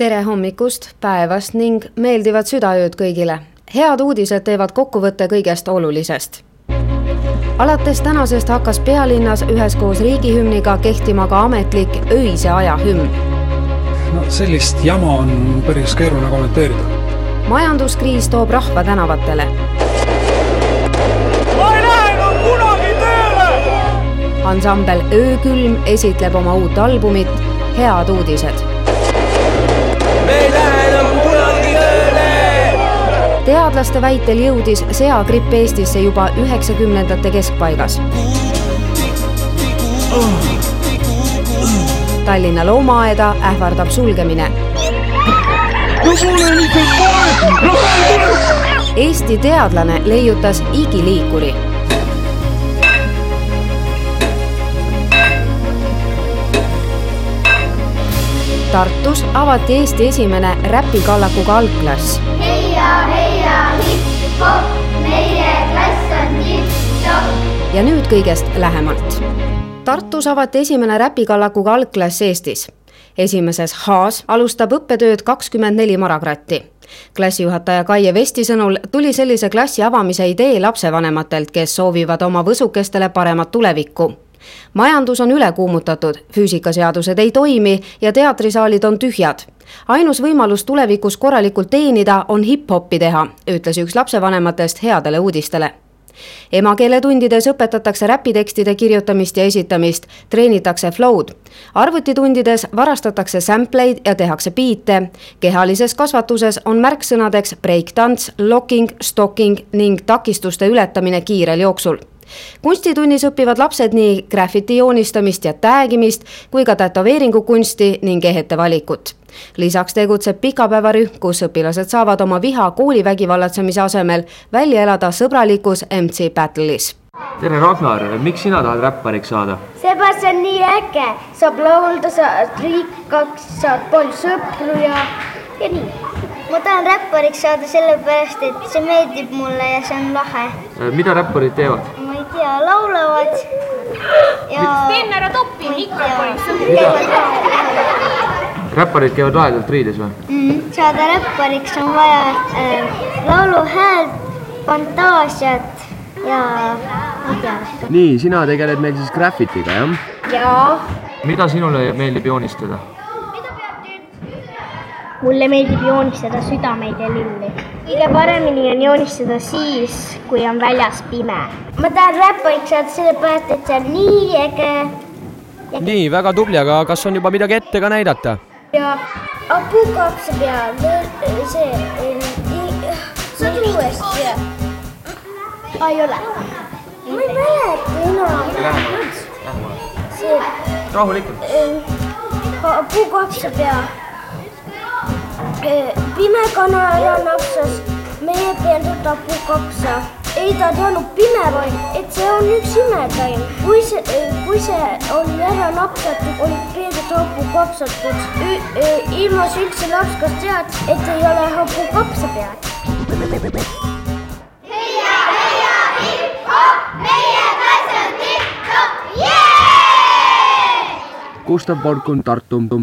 tere hommikust, päevast ning meeldivat südaööd kõigile. head uudised teevad kokkuvõtte kõigest olulisest. alates tänasest hakkas pealinnas üheskoos riigihümniga kehtima ka ametlik öise aja hümn. No sellist jama on päris keeruline kommenteerida. majanduskriis toob rahva tänavatele. ma ei lähe enam kunagi tööle. ansambel Öökülm esitleb oma uut albumit Head uudised me ei lähe enam kunagi tööle. teadlaste väitel jõudis seagripp Eestisse juba üheksakümnendate keskpaigas. Tallinna loomaaeda ähvardab sulgemine. Eesti teadlane leiutas igiliikuri. Tartus avati Eesti esimene räpikallakuga algklass heia, heia, hip-hop, meie klass on tipp-topp. ja nüüd kõigest lähemalt. Tartus avati esimene räpikallakuga algklass Eestis. esimeses H-s alustab õppetööd kakskümmend neli marakratti. klassijuhataja Kaie Vesti sõnul tuli sellise klassi avamise idee lapsevanematelt, kes soovivad oma võsukestele paremat tulevikku majandus on üle kuumutatud, füüsikaseadused ei toimi ja teatrisaalid on tühjad. ainus võimalus tulevikus korralikult teenida on hip-hopi teha, ütles üks lapsevanematest headele uudistele emakeeletundides õpetatakse räpitekstide kirjutamist ja esitamist, treenitakse flow'd. arvutitundides varastatakse sampleid ja tehakse biite. kehalises kasvatuses on märksõnadeks breiktants, locking, stocking ning takistuste ületamine kiirel jooksul kunstitunnis õpivad lapsed nii graffiti joonistamist ja täägimist kui ka tätoveeringukunsti ning ehete valikut lisaks tegutseb pikapäevarühm, kus õpilased saavad oma viha koolivägivallatsemise asemel välja elada sõbralikus MC Battle'is tere, Ragnar, miks sina tahad räppariks saada? seepärast see on nii äge, saab laulda, saad rikkaks, saad palju sõpru ja, ja nii. ma tahan räppariks saada sellepärast, et see meeldib mulle ja see on lahe. mida räpparid teevad? tea, laulavad ja. teen ära topi mikrofonis. räpparid käivad lahedalt riides või? mm,. saada räppariks on vaja äh, lauluhäält, fantaasiat ja ma ei tea. nii, sina tegeled meil siis graffitiga, jah? jaa, mida sinule meeldib joonistada? mulle meeldib joonistada südameid ja lilli. Kõige paremini on joonistada siis, kui on väljas pime. ma tahan räppariks saada sellepärast, et see on nii äge nii, väga tubli, aga kas on juba midagi ette ka näidata? ja apukapsa peal, see, see on uuesti. ei ole. ma ei mäleta enam. see rahulikult. puukapsa pea. Pime kanala napsas, meie peal puukapsa. ei, ta ei olnud pime, vaid et see on üks imetaim. kui see, kui see oli ära napsatud, olid peedud hapukapsatud. ilma see üldse laps kas teadis, et ei ole hapukapsa peal. Gustav Borkun, Tartu.